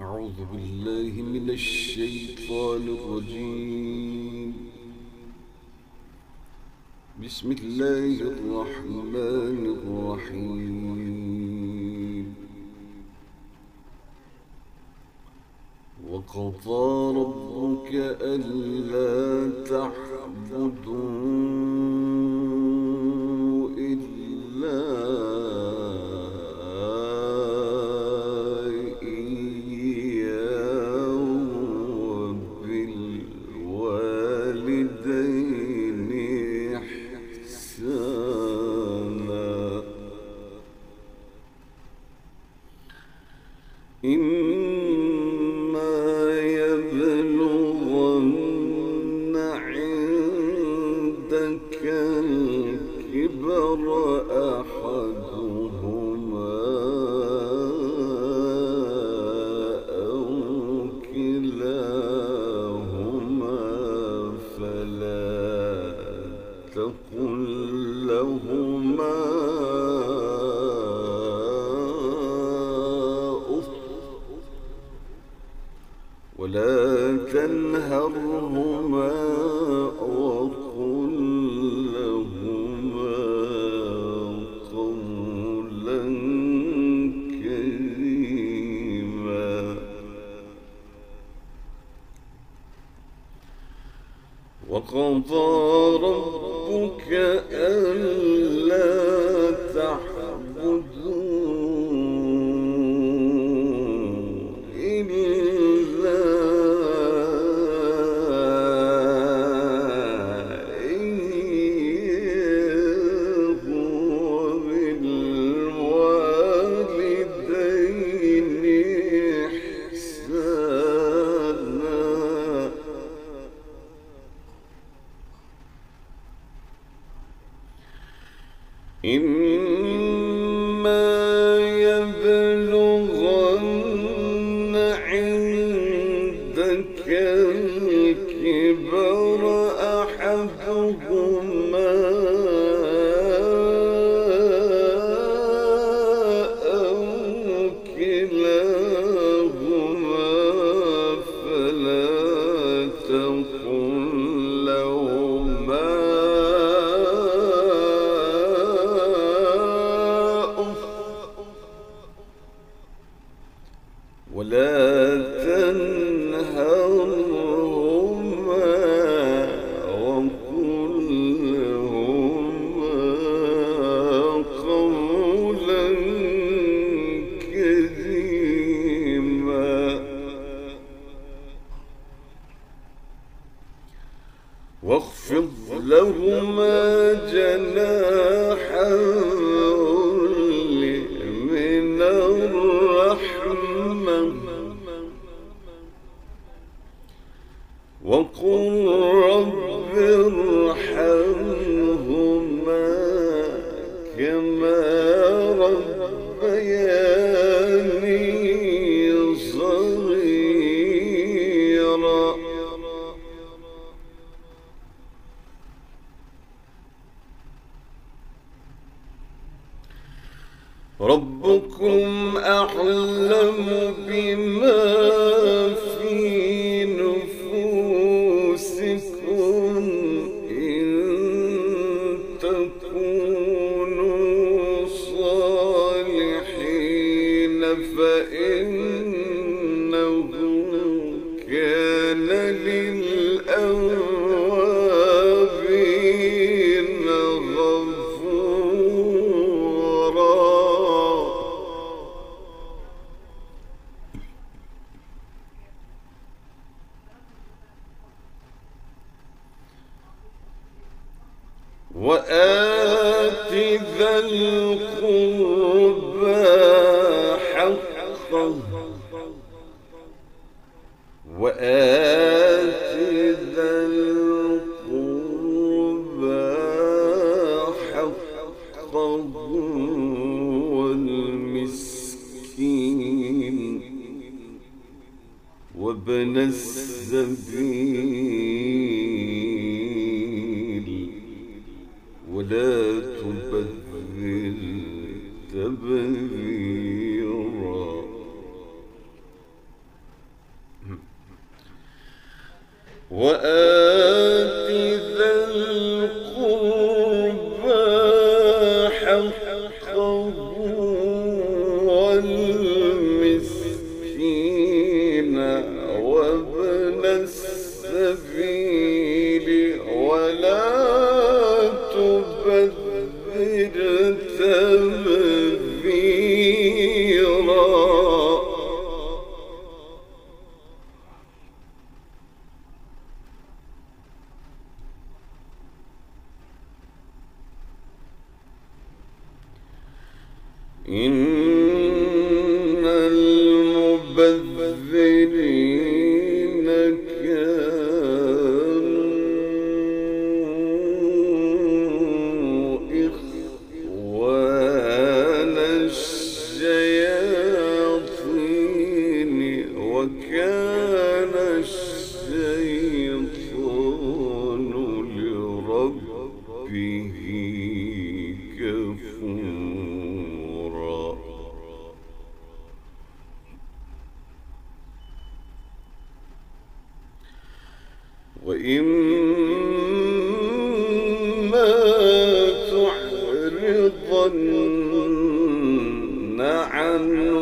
أعوذ بالله من الشيطان الرجيم. بسم الله الرحمن الرحيم. وقضى ربك ألا تعبدون لا تنهرهما وقل لهما قولا كريما. وقضى ربك ألا وقل رب ارحمني. وآل own um,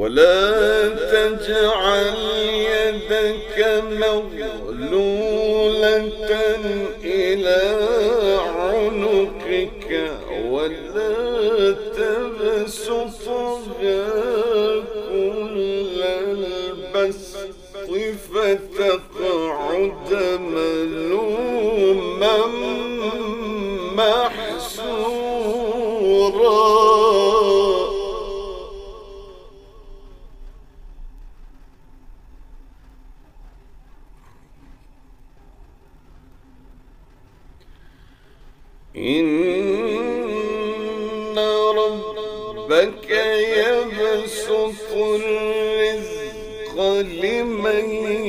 ولا تجعل يدك مغلولة إلى إن ربك يبسط الرزق لمن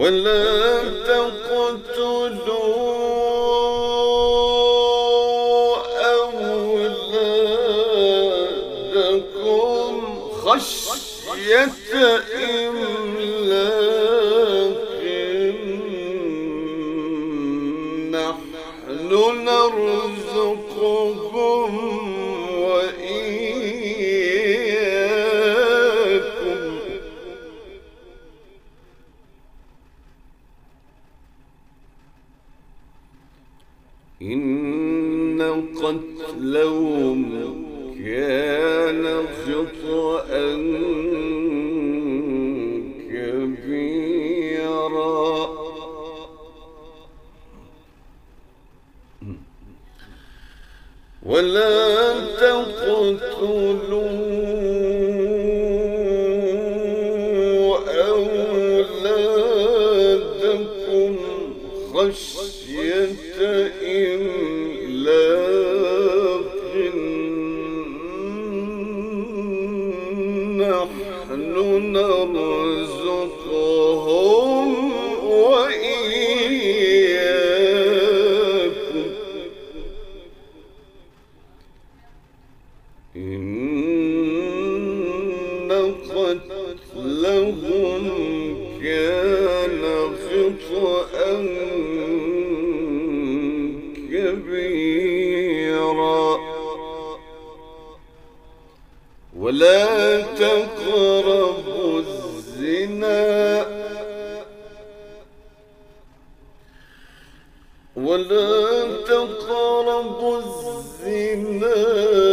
ولا تقتلوا قتلهم كان خطأ كبيرا. ولا تقتلوا ولا تقربوا الزنا.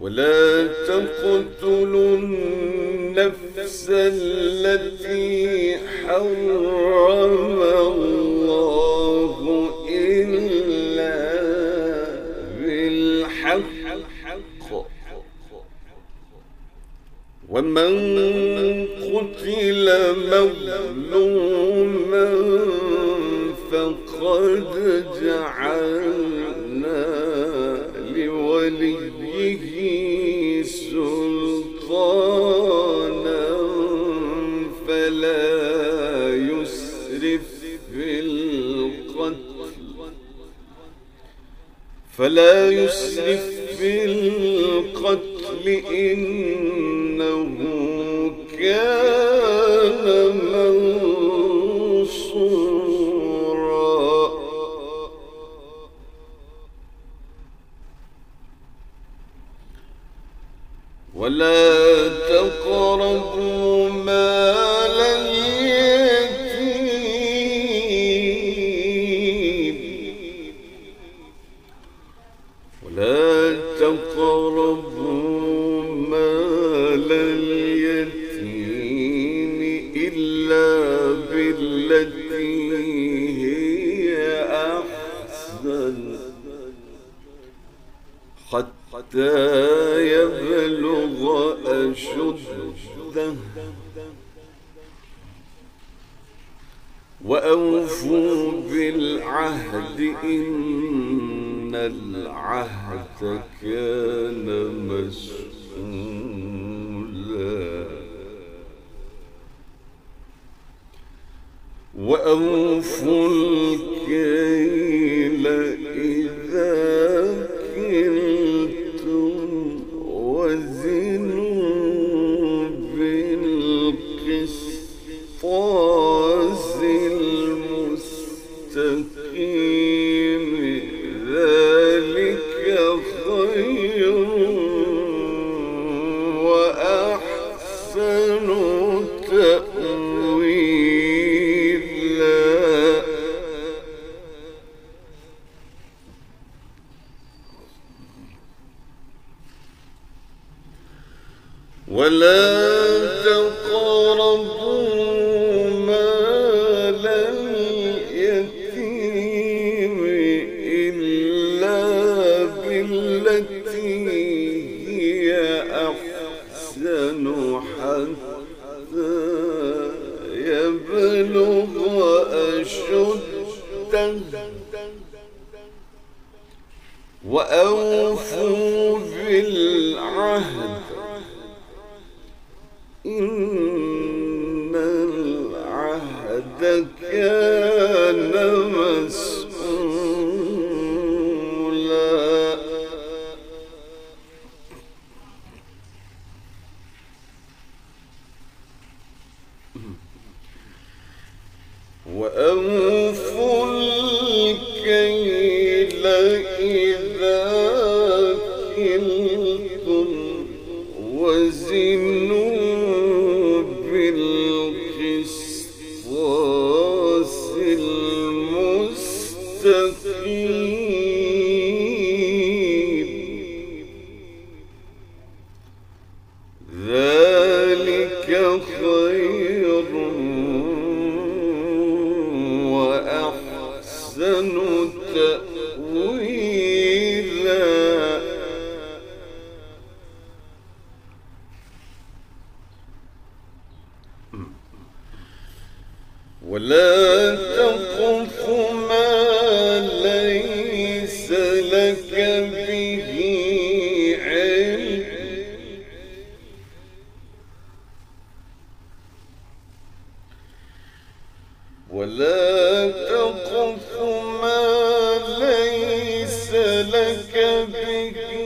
ولا تقتلوا النفس التي حرم الله إلا بالحق. ومن قتل مظلوما فقد جعلنا لوليه يسرف في القتل فلا يسرف في القتل إنه وأوفوا بالعهد إن العهد كان مسؤولا. وأوفوا الكيل إذا ولا تقربوا مال اليتيم إلا بالتي هي أحسن حتى يبلغ أشده. وأوفوا بالعهد خير وأحسن لك بك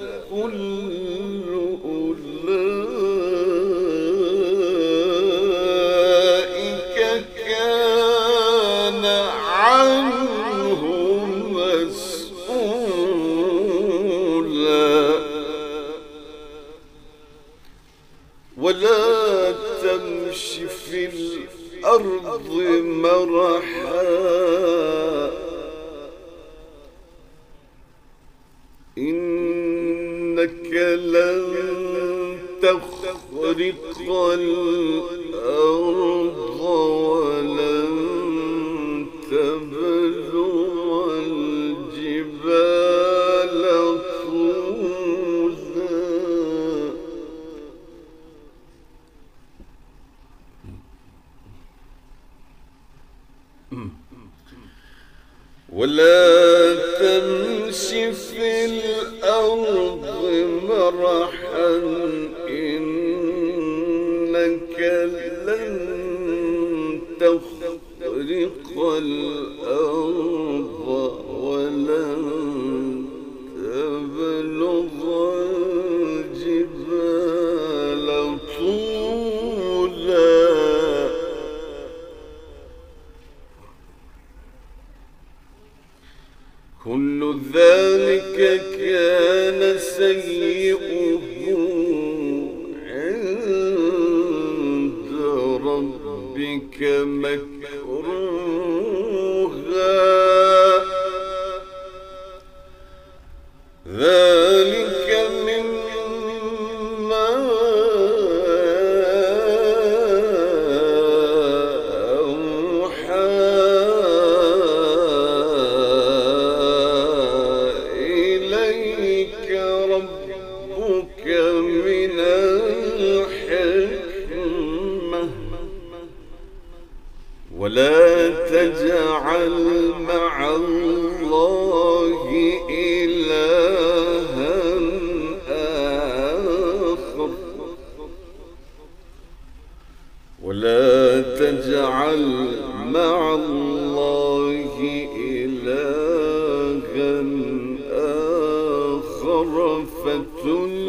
الأرض مرحا. إنك لن تخرق الأرض. الرحيم ولا تجعل مع الله إلها آخر فتنسى